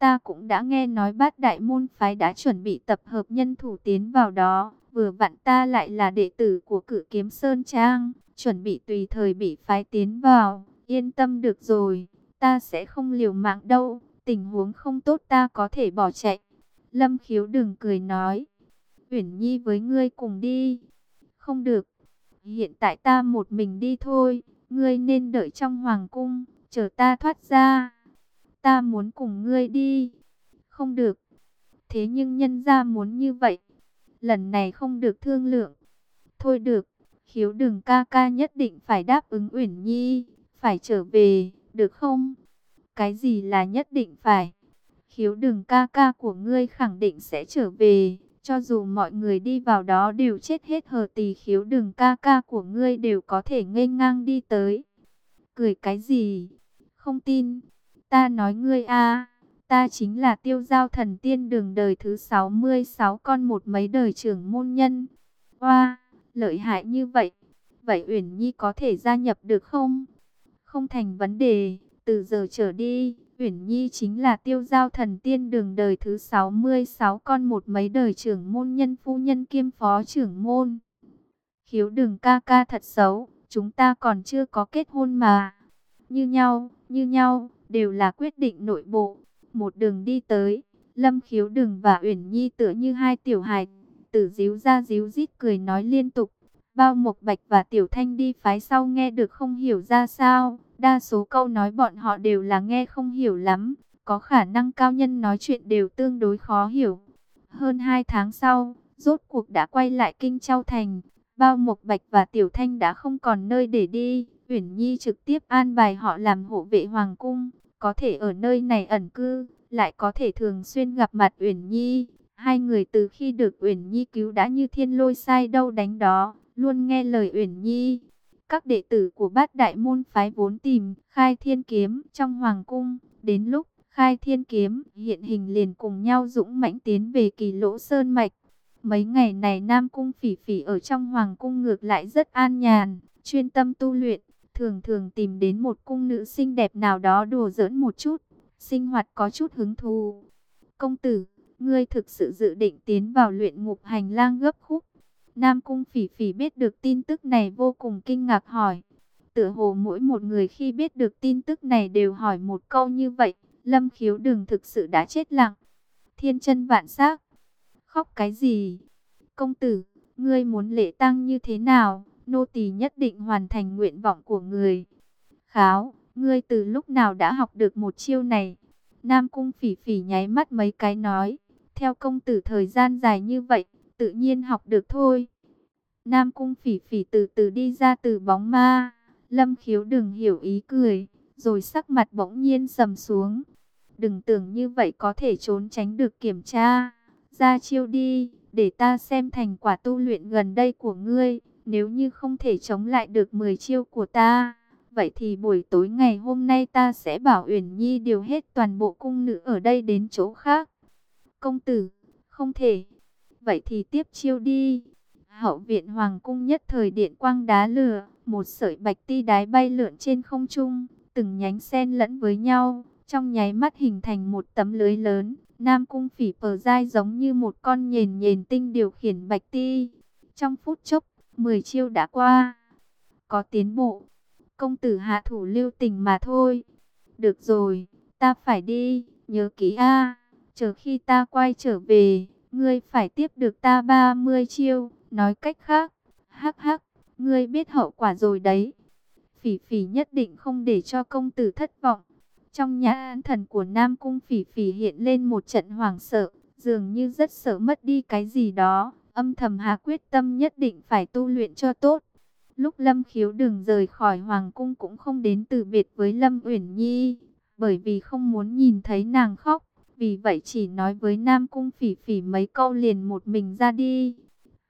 Ta cũng đã nghe nói bát đại môn phái đã chuẩn bị tập hợp nhân thủ tiến vào đó. Vừa vặn ta lại là đệ tử của cử kiếm Sơn Trang, chuẩn bị tùy thời bị phái tiến vào. Yên tâm được rồi, ta sẽ không liều mạng đâu. Tình huống không tốt ta có thể bỏ chạy. Lâm khiếu đừng cười nói. Uyển Nhi với ngươi cùng đi. Không được. Hiện tại ta một mình đi thôi. Ngươi nên đợi trong hoàng cung, chờ ta thoát ra ta muốn cùng ngươi đi. Không được. Thế nhưng nhân gia muốn như vậy. Lần này không được thương lượng. Thôi được, khiếu đường ca ca nhất định phải đáp ứng Uyển Nhi. Phải trở về, được không? Cái gì là nhất định phải? Khiếu đường ca ca của ngươi khẳng định sẽ trở về. Cho dù mọi người đi vào đó đều chết hết hờ tì khiếu đường ca ca của ngươi đều có thể ngây ngang đi tới. cười cái gì? Không tin. Ta nói ngươi a, ta chính là tiêu giao thần tiên đường đời thứ 66 con một mấy đời trưởng môn nhân. Oa, lợi hại như vậy. Vậy Uyển Nhi có thể gia nhập được không? Không thành vấn đề, từ giờ trở đi, Uyển Nhi chính là tiêu giao thần tiên đường đời thứ 66 con một mấy đời trưởng môn nhân phu nhân kiêm phó trưởng môn. Khiếu đường ca ca thật xấu, chúng ta còn chưa có kết hôn mà. Như nhau, như nhau, đều là quyết định nội bộ. Một đường đi tới, Lâm Khiếu Đừng và Uyển Nhi tựa như hai tiểu hài, tử díu ra díu rít cười nói liên tục. Bao Mộc Bạch và Tiểu Thanh đi phái sau nghe được không hiểu ra sao, đa số câu nói bọn họ đều là nghe không hiểu lắm, có khả năng cao nhân nói chuyện đều tương đối khó hiểu. Hơn hai tháng sau, rốt cuộc đã quay lại Kinh Châu Thành, Bao Mộc Bạch và Tiểu Thanh đã không còn nơi để đi, Uyển Nhi trực tiếp an bài họ làm hộ vệ hoàng cung, có thể ở nơi này ẩn cư, lại có thể thường xuyên gặp mặt Uyển Nhi. Hai người từ khi được Uyển Nhi cứu đã như thiên lôi sai đâu đánh đó, luôn nghe lời Uyển Nhi. Các đệ tử của bát đại môn phái vốn tìm khai thiên kiếm trong hoàng cung, đến lúc khai thiên kiếm hiện hình liền cùng nhau dũng mãnh tiến về kỳ lỗ sơn mạch. Mấy ngày này Nam Cung phỉ phỉ ở trong Hoàng Cung ngược lại rất an nhàn, chuyên tâm tu luyện, thường thường tìm đến một cung nữ xinh đẹp nào đó đùa giỡn một chút, sinh hoạt có chút hứng thú. Công tử, ngươi thực sự dự định tiến vào luyện ngục hành lang gấp khúc. Nam Cung phỉ phỉ biết được tin tức này vô cùng kinh ngạc hỏi. Tựa hồ mỗi một người khi biết được tin tức này đều hỏi một câu như vậy, Lâm khiếu đừng thực sự đã chết lặng. Thiên chân vạn xác Khóc cái gì? Công tử, ngươi muốn lễ tăng như thế nào? Nô tỳ nhất định hoàn thành nguyện vọng của người. Kháo, ngươi từ lúc nào đã học được một chiêu này? Nam cung phỉ phỉ nháy mắt mấy cái nói. Theo công tử thời gian dài như vậy, tự nhiên học được thôi. Nam cung phỉ phỉ từ từ đi ra từ bóng ma. Lâm khiếu đừng hiểu ý cười, rồi sắc mặt bỗng nhiên sầm xuống. Đừng tưởng như vậy có thể trốn tránh được kiểm tra ra chiêu đi, để ta xem thành quả tu luyện gần đây của ngươi. Nếu như không thể chống lại được 10 chiêu của ta, vậy thì buổi tối ngày hôm nay ta sẽ bảo Uyển Nhi điều hết toàn bộ cung nữ ở đây đến chỗ khác. Công tử, không thể. Vậy thì tiếp chiêu đi. Hậu viện hoàng cung nhất thời điện quang đá lửa, một sợi bạch ti đái bay lượn trên không trung, từng nhánh sen lẫn với nhau, trong nháy mắt hình thành một tấm lưới lớn, Nam cung phỉ pờ dai giống như một con nhền nhền tinh điều khiển bạch ti. Trong phút chốc, 10 chiêu đã qua. Có tiến bộ. Công tử hạ thủ lưu tình mà thôi. Được rồi, ta phải đi, nhớ kỹ a. Chờ khi ta quay trở về, ngươi phải tiếp được ta 30 chiêu. Nói cách khác, hắc hắc, ngươi biết hậu quả rồi đấy. Phỉ phỉ nhất định không để cho công tử thất vọng. Trong nhã án thần của Nam Cung Phỉ Phỉ hiện lên một trận hoảng sợ, dường như rất sợ mất đi cái gì đó, âm thầm hạ quyết tâm nhất định phải tu luyện cho tốt. Lúc Lâm Khiếu đường rời khỏi Hoàng Cung cũng không đến từ biệt với Lâm Uyển Nhi, bởi vì không muốn nhìn thấy nàng khóc, vì vậy chỉ nói với Nam Cung Phỉ Phỉ mấy câu liền một mình ra đi.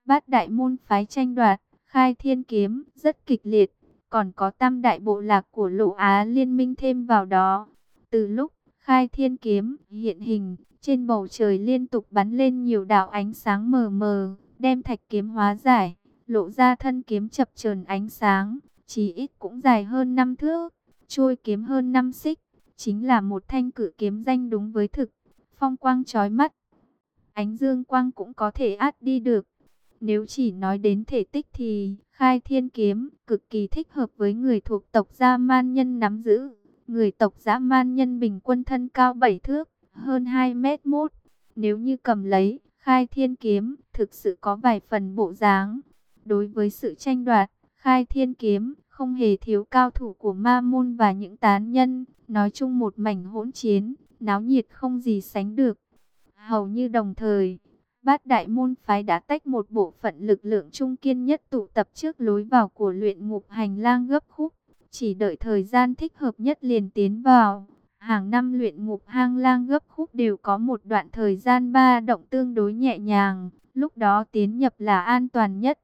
Bát đại môn phái tranh đoạt, khai thiên kiếm, rất kịch liệt còn có tam đại bộ lạc của Lộ Á liên minh thêm vào đó. Từ lúc khai thiên kiếm hiện hình, trên bầu trời liên tục bắn lên nhiều đạo ánh sáng mờ mờ, đem thạch kiếm hóa giải, lộ ra thân kiếm chập chờn ánh sáng, chỉ ít cũng dài hơn năm thước, trôi kiếm hơn năm xích, chính là một thanh cử kiếm danh đúng với thực, phong quang chói mắt. Ánh dương quang cũng có thể át đi được. Nếu chỉ nói đến thể tích thì khai thiên kiếm cực kỳ thích hợp với người thuộc tộc Gia Man Nhân nắm giữ. Người tộc dã Man Nhân bình quân thân cao 7 thước, hơn 2 mét mốt. Nếu như cầm lấy, khai thiên kiếm thực sự có vài phần bộ dáng. Đối với sự tranh đoạt, khai thiên kiếm không hề thiếu cao thủ của ma môn và những tán nhân. Nói chung một mảnh hỗn chiến, náo nhiệt không gì sánh được. Hầu như đồng thời Bát đại môn phái đã tách một bộ phận lực lượng trung kiên nhất tụ tập trước lối vào của luyện ngục hành lang gấp khúc. Chỉ đợi thời gian thích hợp nhất liền tiến vào. Hàng năm luyện ngục hang lang gấp khúc đều có một đoạn thời gian ba động tương đối nhẹ nhàng. Lúc đó tiến nhập là an toàn nhất.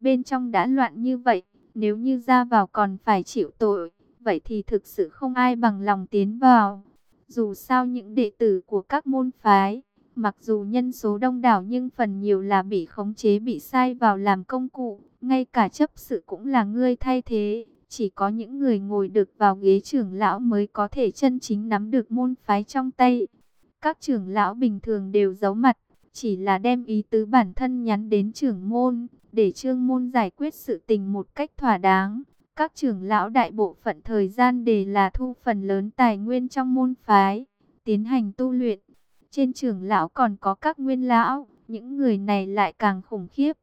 Bên trong đã loạn như vậy, nếu như ra vào còn phải chịu tội. vậy thì thực sự không ai bằng lòng tiến vào. Dù sao những đệ tử của các môn phái, mặc dù nhân số đông đảo nhưng phần nhiều là bị khống chế bị sai vào làm công cụ, ngay cả chấp sự cũng là ngươi thay thế. Chỉ có những người ngồi được vào ghế trưởng lão mới có thể chân chính nắm được môn phái trong tay. Các trưởng lão bình thường đều giấu mặt, chỉ là đem ý tứ bản thân nhắn đến trưởng môn, để trương môn giải quyết sự tình một cách thỏa đáng. Các trưởng lão đại bộ phận thời gian để là thu phần lớn tài nguyên trong môn phái, tiến hành tu luyện. Trên trưởng lão còn có các nguyên lão, những người này lại càng khủng khiếp.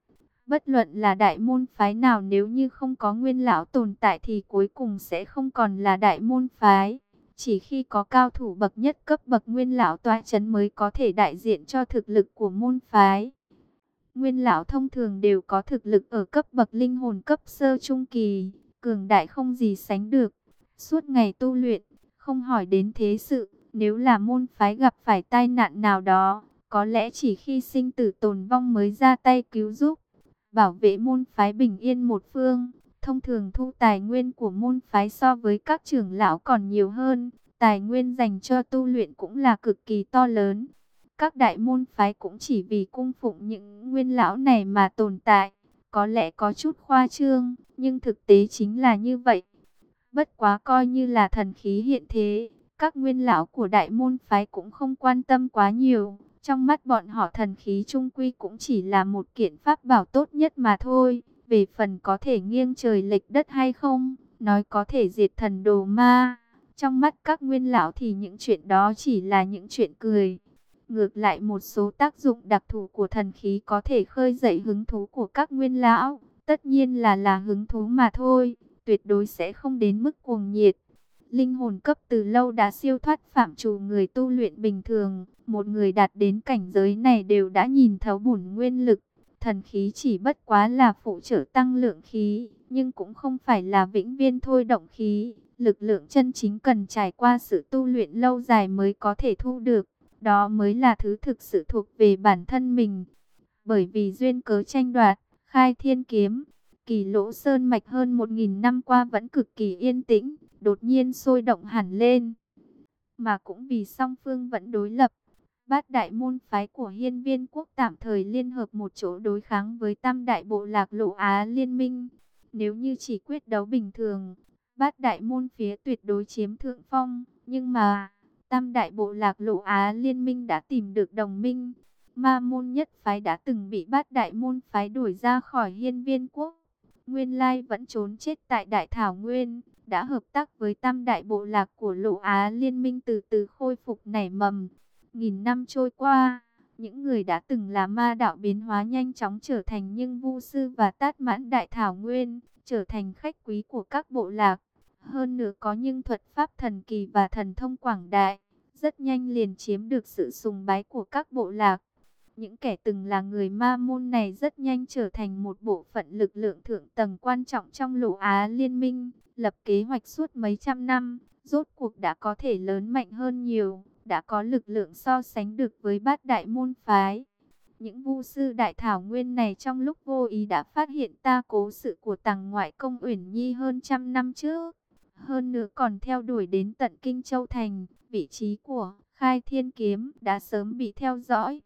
Bất luận là đại môn phái nào nếu như không có nguyên lão tồn tại thì cuối cùng sẽ không còn là đại môn phái. Chỉ khi có cao thủ bậc nhất cấp bậc nguyên lão tòa chấn mới có thể đại diện cho thực lực của môn phái. Nguyên lão thông thường đều có thực lực ở cấp bậc linh hồn cấp sơ trung kỳ, cường đại không gì sánh được. Suốt ngày tu luyện, không hỏi đến thế sự, nếu là môn phái gặp phải tai nạn nào đó, có lẽ chỉ khi sinh tử tồn vong mới ra tay cứu giúp, bảo vệ môn phái bình yên một phương. Thông thường thu tài nguyên của môn phái so với các trưởng lão còn nhiều hơn, tài nguyên dành cho tu luyện cũng là cực kỳ to lớn. Các đại môn phái cũng chỉ vì cung phụng những nguyên lão này mà tồn tại, có lẽ có chút khoa trương, nhưng thực tế chính là như vậy. Bất quá coi như là thần khí hiện thế, các nguyên lão của đại môn phái cũng không quan tâm quá nhiều. Trong mắt bọn họ thần khí trung quy cũng chỉ là một kiện pháp bảo tốt nhất mà thôi. Về phần có thể nghiêng trời lệch đất hay không, nói có thể diệt thần đồ ma. Trong mắt các nguyên lão thì những chuyện đó chỉ là những chuyện cười. Ngược lại một số tác dụng đặc thù của thần khí có thể khơi dậy hứng thú của các nguyên lão. Tất nhiên là là hứng thú mà thôi, tuyệt đối sẽ không đến mức cuồng nhiệt. Linh hồn cấp từ lâu đã siêu thoát phạm trù người tu luyện bình thường. Một người đạt đến cảnh giới này đều đã nhìn thấu bổn nguyên lực. Thần khí chỉ bất quá là phụ trợ tăng lượng khí, nhưng cũng không phải là vĩnh viên thôi động khí. Lực lượng chân chính cần trải qua sự tu luyện lâu dài mới có thể thu được. Đó mới là thứ thực sự thuộc về bản thân mình. Bởi vì duyên cớ tranh đoạt, khai thiên kiếm, kỳ lỗ sơn mạch hơn một nghìn năm qua vẫn cực kỳ yên tĩnh, đột nhiên sôi động hẳn lên. Mà cũng vì song phương vẫn đối lập, bát đại môn phái của hiên viên quốc tạm thời liên hợp một chỗ đối kháng với tam đại bộ lạc lộ Á liên minh. Nếu như chỉ quyết đấu bình thường, bát đại môn phía tuyệt đối chiếm thượng phong, nhưng mà tam đại bộ lạc lộ Á liên minh đã tìm được đồng minh. Ma môn nhất phái đã từng bị bát đại môn phái đuổi ra khỏi hiên viên quốc. Nguyên lai vẫn trốn chết tại đại thảo nguyên, đã hợp tác với tam đại bộ lạc của lộ Á liên minh từ từ khôi phục nảy mầm. Nghìn năm trôi qua, những người đã từng là ma đạo biến hóa nhanh chóng trở thành nhưng vu sư và tát mãn đại thảo nguyên, trở thành khách quý của các bộ lạc. Hơn nữa có những thuật pháp thần kỳ và thần thông quảng đại, rất nhanh liền chiếm được sự sùng bái của các bộ lạc. Những kẻ từng là người ma môn này rất nhanh trở thành một bộ phận lực lượng thượng tầng quan trọng trong lộ Á liên minh, lập kế hoạch suốt mấy trăm năm, rốt cuộc đã có thể lớn mạnh hơn nhiều, đã có lực lượng so sánh được với bát đại môn phái. Những vu sư đại thảo nguyên này trong lúc vô ý đã phát hiện ta cố sự của tàng ngoại công Uyển Nhi hơn trăm năm trước. Hơn nữa còn theo đuổi đến tận Kinh Châu Thành, vị trí của Khai Thiên Kiếm đã sớm bị theo dõi.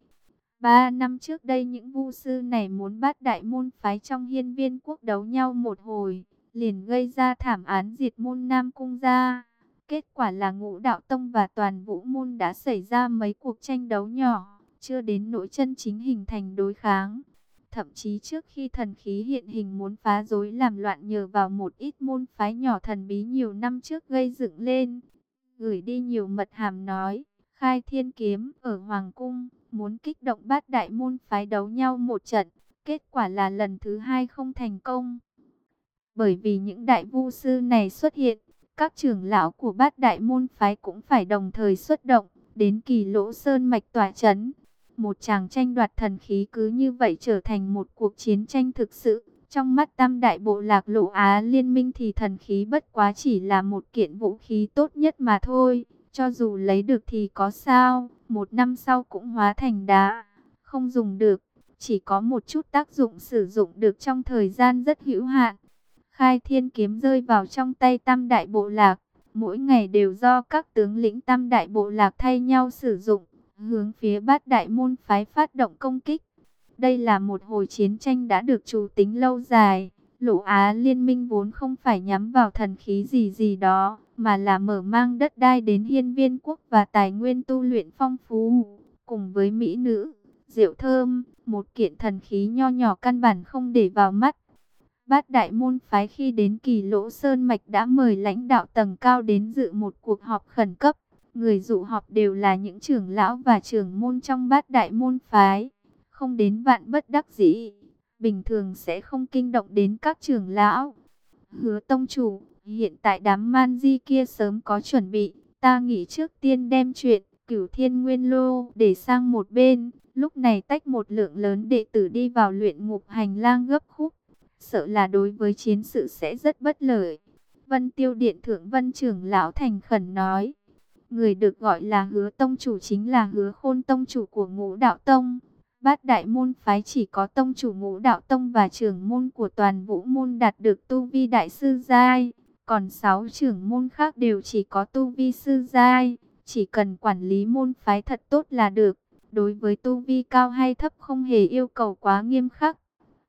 Ba năm trước đây những vu sư này muốn bắt đại môn phái trong hiên viên quốc đấu nhau một hồi, liền gây ra thảm án diệt môn Nam Cung gia. Kết quả là ngũ đạo tông và toàn vũ môn đã xảy ra mấy cuộc tranh đấu nhỏ, chưa đến nỗi chân chính hình thành đối kháng. Thậm chí trước khi thần khí hiện hình muốn phá rối làm loạn nhờ vào một ít môn phái nhỏ thần bí nhiều năm trước gây dựng lên. Gửi đi nhiều mật hàm nói, khai thiên kiếm ở Hoàng Cung, muốn kích động bát đại môn phái đấu nhau một trận. Kết quả là lần thứ hai không thành công. Bởi vì những đại vu sư này xuất hiện, các trưởng lão của bát đại môn phái cũng phải đồng thời xuất động, đến kỳ lỗ sơn mạch tỏa chấn. Một tràng tranh đoạt thần khí cứ như vậy trở thành một cuộc chiến tranh thực sự. Trong mắt tam đại bộ lạc lộ Á liên minh thì thần khí bất quá chỉ là một kiện vũ khí tốt nhất mà thôi. Cho dù lấy được thì có sao, một năm sau cũng hóa thành đá, không dùng được. Chỉ có một chút tác dụng sử dụng được trong thời gian rất hữu hạn. khai thiên kiếm rơi vào trong tay tam đại bộ lạc. Mỗi ngày đều do các tướng lĩnh tam đại bộ lạc thay nhau sử dụng, hướng phía bát đại môn phái phát động công kích. Đây là một hồi chiến tranh đã được chủ tính lâu dài. Lỗ Á liên minh vốn không phải nhắm vào thần khí gì gì đó, mà là mở mang đất đai đến hiên viên quốc và tài nguyên tu luyện phong phú, cùng với mỹ nữ, rượu thơm, một kiện thần khí nho nhỏ căn bản không để vào mắt. Bát đại môn phái khi đến kỳ lỗ Sơn Mạch đã mời lãnh đạo tầng cao đến dự một cuộc họp khẩn cấp. Người dụ họp đều là những trưởng lão và trưởng môn trong bát đại môn phái. Không đến vạn bất đắc dĩ, bình thường sẽ không kinh động đến các trưởng lão. Hứa tông chủ, hiện tại đám man di kia sớm có chuẩn bị. Ta nghĩ trước tiên đem chuyện cửu thiên nguyên lô để sang một bên. Lúc này tách một lượng lớn đệ tử đi vào luyện ngục hành lang gấp khúc sợ là đối với chiến sự sẽ rất bất lợi. Vân Tiêu Điện Thượng Vân trưởng lão thành khẩn nói, người được gọi là hứa tông chủ chính là hứa khôn tông chủ của ngũ đạo tông. Bát đại môn phái chỉ có tông chủ ngũ đạo tông và trưởng môn của toàn vũ môn đạt được tu vi đại sư giai. Còn sáu trưởng môn khác đều chỉ có tu vi sư giai. Chỉ cần quản lý môn phái thật tốt là được. Đối với tu vi cao hay thấp không hề yêu cầu quá nghiêm khắc